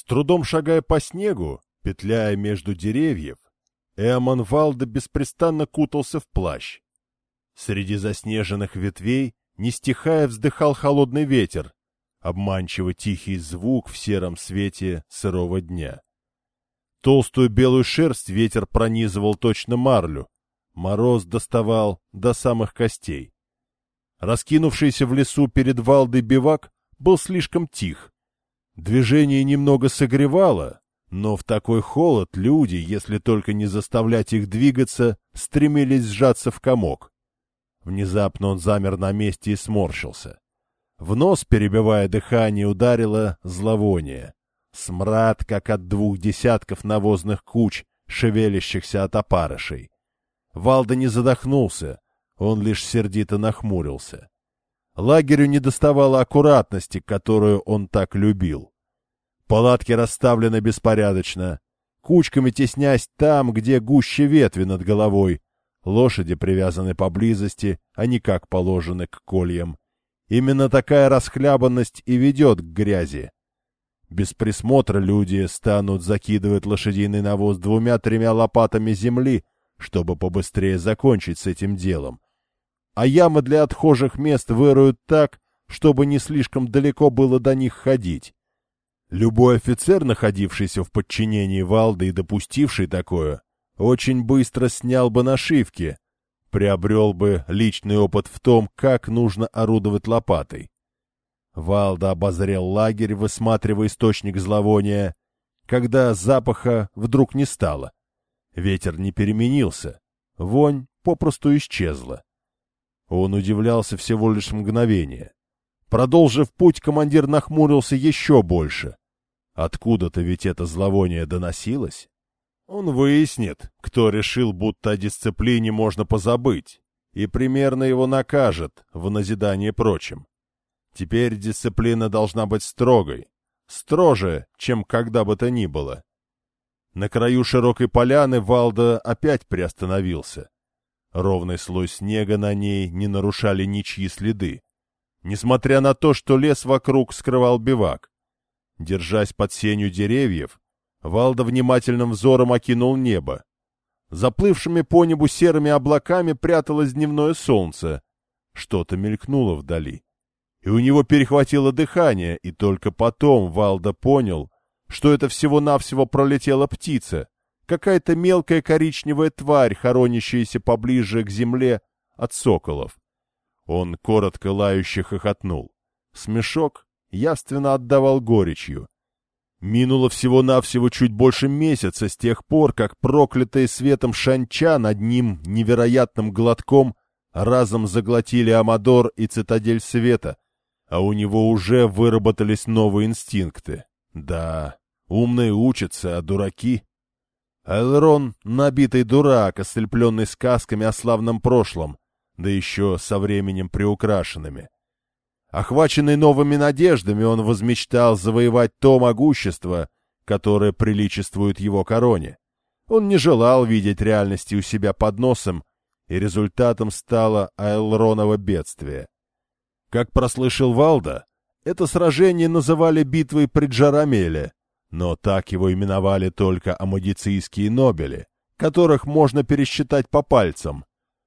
С трудом шагая по снегу, петляя между деревьев, Эамон Валда беспрестанно кутался в плащ. Среди заснеженных ветвей, не стихая, вздыхал холодный ветер, обманчиво тихий звук в сером свете сырого дня. Толстую белую шерсть ветер пронизывал точно марлю, мороз доставал до самых костей. Раскинувшийся в лесу перед Валдой бивак был слишком тих. Движение немного согревало, но в такой холод люди, если только не заставлять их двигаться, стремились сжаться в комок. Внезапно он замер на месте и сморщился. В нос, перебивая дыхание, ударило зловоние. Смрад, как от двух десятков навозных куч, шевелящихся от опарышей. Валда не задохнулся, он лишь сердито нахмурился. Лагерю недоставало аккуратности, которую он так любил. Палатки расставлены беспорядочно, кучками теснясь там, где гуще ветви над головой. Лошади привязаны поблизости, а не как положены к кольям. Именно такая расхлябанность и ведет к грязи. Без присмотра люди станут закидывать лошадиный навоз двумя-тремя лопатами земли, чтобы побыстрее закончить с этим делом. А ямы для отхожих мест выроют так, чтобы не слишком далеко было до них ходить. Любой офицер, находившийся в подчинении Валды и допустивший такое, очень быстро снял бы нашивки, приобрел бы личный опыт в том, как нужно орудовать лопатой. Валда обозрел лагерь, высматривая источник зловония, когда запаха вдруг не стало. Ветер не переменился, вонь попросту исчезла. Он удивлялся всего лишь мгновение. Продолжив путь, командир нахмурился еще больше. Откуда-то ведь это зловоние доносилось. Он выяснит, кто решил, будто о дисциплине можно позабыть, и примерно его накажет в назидание прочим. Теперь дисциплина должна быть строгой, строже, чем когда бы то ни было. На краю широкой поляны Валда опять приостановился. Ровный слой снега на ней не нарушали ничьи следы, несмотря на то, что лес вокруг скрывал бивак. Держась под сенью деревьев, Валда внимательным взором окинул небо. Заплывшими по небу серыми облаками пряталось дневное солнце. Что-то мелькнуло вдали. И у него перехватило дыхание, и только потом Валда понял, что это всего-навсего пролетела птица, какая-то мелкая коричневая тварь, хоронящаяся поближе к земле от соколов. Он коротко лающе хохотнул. Смешок явственно отдавал горечью. Минуло всего-навсего чуть больше месяца с тех пор, как проклятые светом шанча над ним невероятным глотком разом заглотили Амадор и Цитадель Света, а у него уже выработались новые инстинкты. Да, умные учатся, а дураки... Элрон — набитый дурак, ослепленный сказками о славном прошлом, да еще со временем приукрашенными. Охваченный новыми надеждами, он возмечтал завоевать то могущество, которое приличествует его короне. Он не желал видеть реальности у себя под носом, и результатом стало Айлроново бедствие. Как прослышал Валда, это сражение называли битвой при Джарамеле, но так его именовали только амадицийские нобели, которых можно пересчитать по пальцам.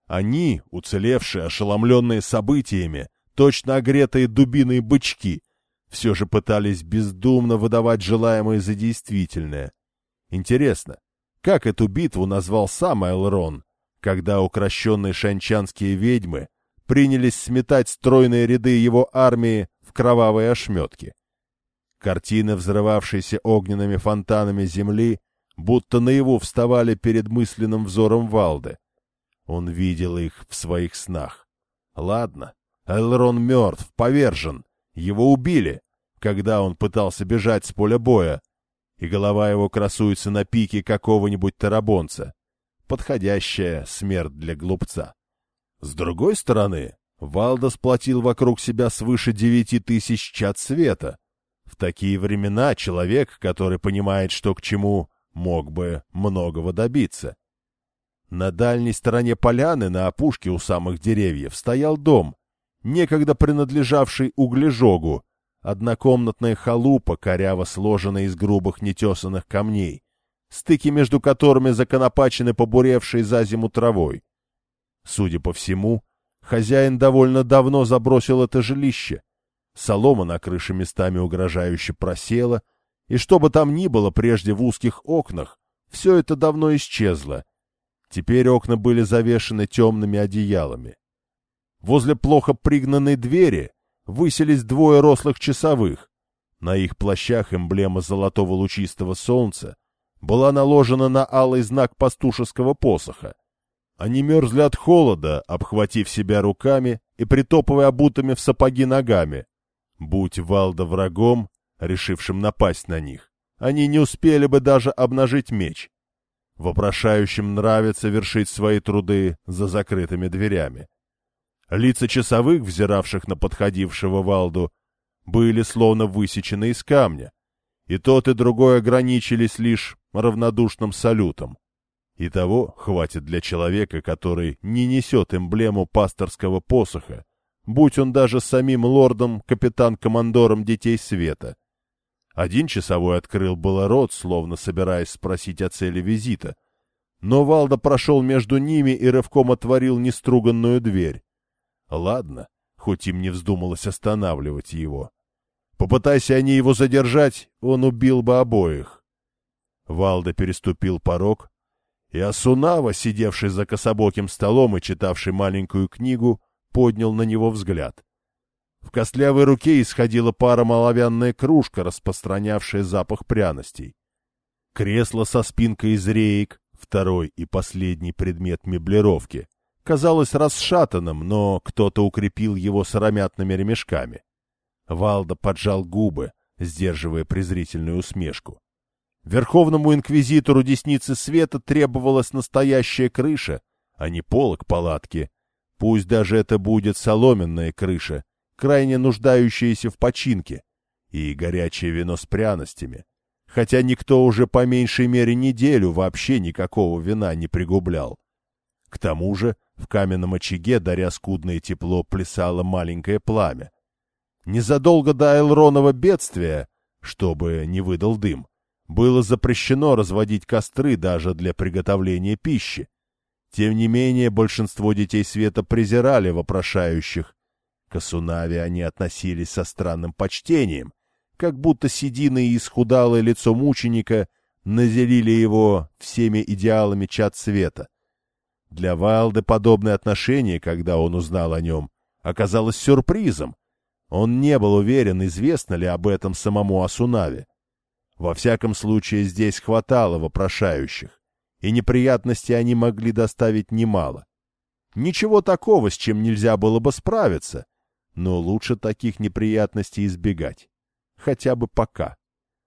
Они, уцелевшие, ошеломленные событиями, точно огретые дубиной бычки, все же пытались бездумно выдавать желаемое за действительное. Интересно, как эту битву назвал сам Элрон, когда укращенные шанчанские ведьмы принялись сметать стройные ряды его армии в кровавые ошметки? Картины, взрывавшиеся огненными фонтанами земли, будто наяву вставали перед мысленным взором Валды. Он видел их в своих снах. Ладно, Элрон мертв, повержен. Его убили, когда он пытался бежать с поля боя, и голова его красуется на пике какого-нибудь тарабонца. Подходящая смерть для глупца. С другой стороны, Валда сплотил вокруг себя свыше девяти тысяч чад света. В такие времена человек, который понимает, что к чему, мог бы многого добиться. На дальней стороне поляны, на опушке у самых деревьев, стоял дом, некогда принадлежавший углежогу, однокомнатная халупа, коряво сложенная из грубых нетесанных камней, стыки между которыми законопачены побуревшей за зиму травой. Судя по всему, хозяин довольно давно забросил это жилище. Солома на крыше местами угрожающе просела, и что бы там ни было прежде в узких окнах, все это давно исчезло. Теперь окна были завешены темными одеялами. Возле плохо пригнанной двери высились двое рослых часовых. На их плащах эмблема золотого лучистого солнца была наложена на алый знак пастушеского посоха. Они мерзли от холода, обхватив себя руками и притопывая обутыми в сапоги ногами. Будь Валда врагом, решившим напасть на них, они не успели бы даже обнажить меч. Вопрошающим нравится вершить свои труды за закрытыми дверями. Лица часовых, взиравших на подходившего Валду, были словно высечены из камня, и тот и другой ограничились лишь равнодушным салютом. И того хватит для человека, который не несет эмблему пасторского посоха, будь он даже самим лордом, капитан-командором Детей Света. Один часовой открыл было рот, словно собираясь спросить о цели визита, но Валда прошел между ними и рывком отворил неструганную дверь. Ладно, хоть им не вздумалось останавливать его. Попытайся они его задержать, он убил бы обоих. Валда переступил порог, и Асунава, сидевший за кособоким столом и читавший маленькую книгу, поднял на него взгляд. В костлявой руке исходила пара маловянная кружка, распространявшая запах пряностей. Кресло со спинкой из реек, второй и последний предмет меблировки, казалось расшатанным, но кто-то укрепил его сыромятными ремешками. Валда поджал губы, сдерживая презрительную усмешку. Верховному инквизитору Десницы Света требовалась настоящая крыша, а не полок палатки. Пусть даже это будет соломенная крыша, крайне нуждающаяся в починке, и горячее вино с пряностями. Хотя никто уже по меньшей мере неделю вообще никакого вина не пригублял. К тому же в каменном очаге, даря скудное тепло, плясало маленькое пламя. Незадолго до Элронова бедствия, чтобы не выдал дым, было запрещено разводить костры даже для приготовления пищи. Тем не менее, большинство детей света презирали вопрошающих. К Асунаве они относились со странным почтением, как будто седины и исхудалое лицо мученика наделили его всеми идеалами чад света. Для Вайлда подобное отношение, когда он узнал о нем, оказалось сюрпризом. Он не был уверен, известно ли об этом самому Асунаве. Во всяком случае, здесь хватало вопрошающих, и неприятностей они могли доставить немало. Ничего такого, с чем нельзя было бы справиться, но лучше таких неприятностей избегать. Хотя бы пока.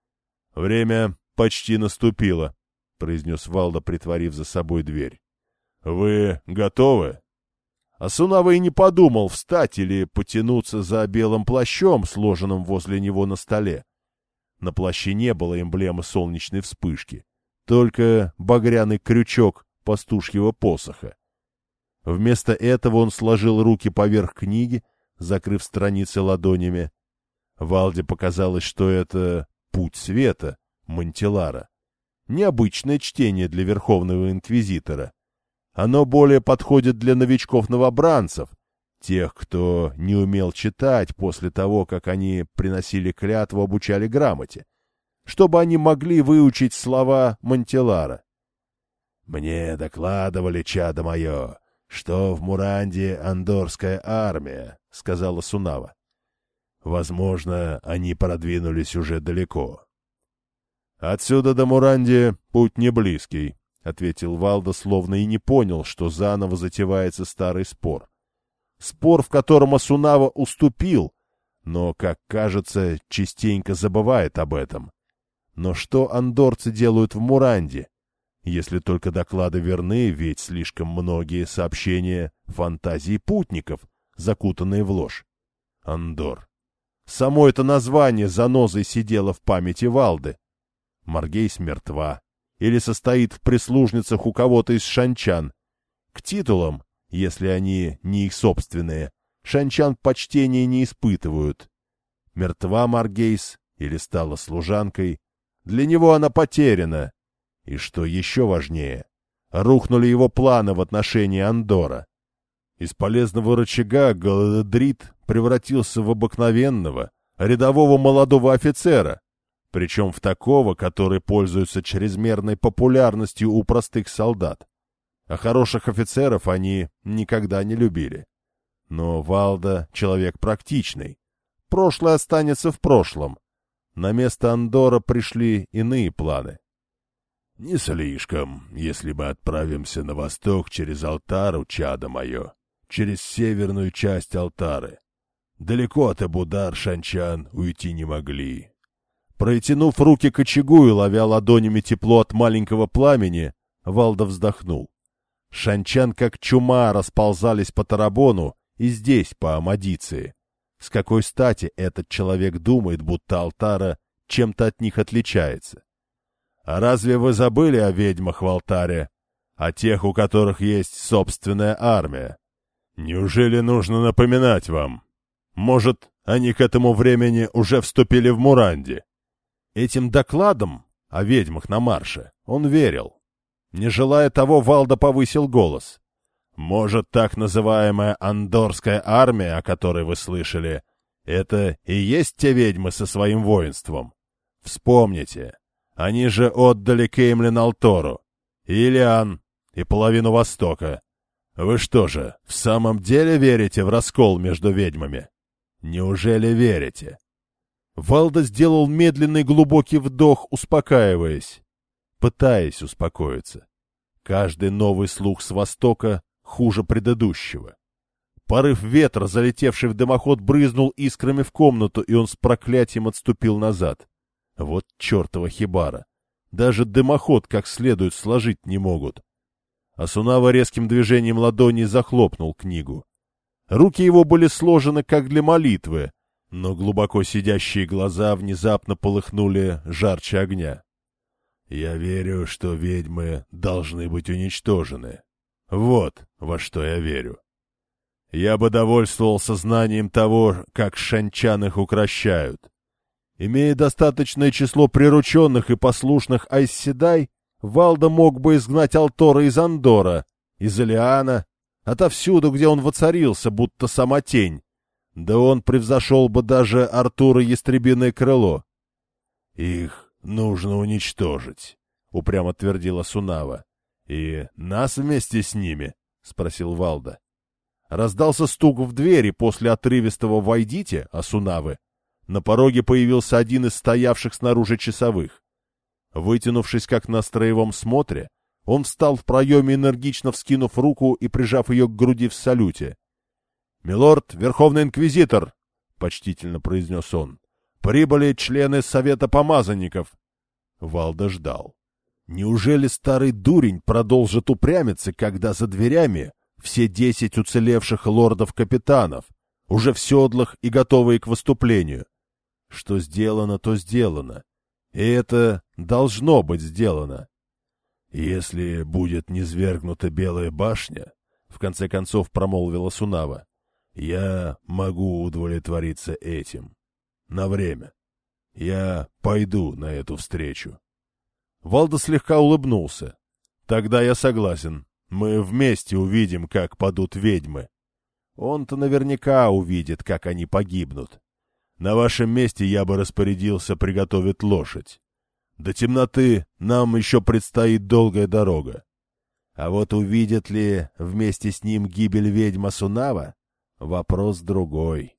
— Время почти наступило, — произнес Валда, притворив за собой дверь. — Вы готовы? Асунава и не подумал встать или потянуться за белым плащом, сложенным возле него на столе. На плаще не было эмблемы солнечной вспышки, только багряный крючок пастушьего посоха. Вместо этого он сложил руки поверх книги, закрыв страницы ладонями. Валде показалось, что это «Путь света» Монтелара. Необычное чтение для Верховного Инквизитора. Оно более подходит для новичков-новобранцев, Тех, кто не умел читать после того, как они приносили клятву, обучали грамоте, чтобы они могли выучить слова Монтелара. «Мне докладывали, чадо мое, что в Муранде андорская армия», — сказала Сунава. «Возможно, они продвинулись уже далеко». «Отсюда до Муранди путь не близкий», — ответил Валда, словно и не понял, что заново затевается старый спор. Спор, в котором Асунава уступил, но, как кажется, частенько забывает об этом. Но что андорцы делают в Муранде? Если только доклады верны, ведь слишком многие сообщения — фантазии путников, закутанные в ложь. Андор. Само это название занозой сидело в памяти Валды. Маргейс мертва. Или состоит в прислужницах у кого-то из шанчан. К титулам если они не их собственные, шанчан почтения не испытывают. Мертва Маргейс или стала служанкой. Для него она потеряна. И что еще важнее, рухнули его планы в отношении Андора. Из полезного рычага Галадрит превратился в обыкновенного, рядового молодого офицера, причем в такого, который пользуется чрезмерной популярностью у простых солдат. А хороших офицеров они никогда не любили. Но Валда — человек практичный. Прошлое останется в прошлом. На место Андора пришли иные планы. — Не слишком, если мы отправимся на восток через Алтару, чадо мое, через северную часть Алтары. Далеко от Эбудар Шанчан уйти не могли. Протянув руки к очагу и ловя ладонями тепло от маленького пламени, Валда вздохнул. Шанчан как чума расползались по Тарабону и здесь, по Амадиции. С какой стати этот человек думает, будто Алтара чем-то от них отличается? А разве вы забыли о ведьмах в Алтаре? О тех, у которых есть собственная армия? Неужели нужно напоминать вам? Может, они к этому времени уже вступили в Муранди? Этим докладом о ведьмах на марше он верил. Не желая того, Валда повысил голос. Может, так называемая Андорская армия, о которой вы слышали, это и есть те ведьмы со своим воинством? Вспомните, они же отдали Кеймлин Алтору, Илиан и половину Востока. Вы что же, в самом деле верите в раскол между ведьмами? Неужели верите? Валда сделал медленный глубокий вдох, успокаиваясь, пытаясь успокоиться. Каждый новый слух с востока хуже предыдущего. Порыв ветра, залетевший в дымоход, брызнул искрами в комнату, и он с проклятием отступил назад. Вот чертова хибара! Даже дымоход как следует сложить не могут. Асунава резким движением ладони захлопнул книгу. Руки его были сложены как для молитвы, но глубоко сидящие глаза внезапно полыхнули жарче огня. «Я верю, что ведьмы должны быть уничтожены», вот во что я верю. Я бы довольствовался знанием того, как шанчан их укращают. Имея достаточное число прирученных и послушных Айсседай, Валда мог бы изгнать Алтора из Андора, из Элиана, отовсюду, где он воцарился, будто сама тень. Да он превзошел бы даже Артура Ястребиное крыло. — Их нужно уничтожить, — упрямо твердила Сунава. «И нас вместе с ними?» — спросил Валда. Раздался стук в двери после отрывистого «Войдите», Асунавы. На пороге появился один из стоявших снаружи часовых. Вытянувшись, как на строевом смотре, он встал в проеме, энергично вскинув руку и прижав ее к груди в салюте. — Милорд, Верховный Инквизитор! — почтительно произнес он. — Прибыли члены Совета Помазанников. Валда ждал. Неужели старый дурень продолжит упрямиться, когда за дверями все десять уцелевших лордов-капитанов, уже в седлах и готовые к выступлению? Что сделано, то сделано. И это должно быть сделано. Если будет низвергнута Белая башня, в конце концов промолвила Сунава, я могу удовлетвориться этим. На время. Я пойду на эту встречу. Валда слегка улыбнулся. «Тогда я согласен. Мы вместе увидим, как падут ведьмы. Он-то наверняка увидит, как они погибнут. На вашем месте я бы распорядился приготовить лошадь. До темноты нам еще предстоит долгая дорога. А вот увидят ли вместе с ним гибель ведьма Сунава — вопрос другой.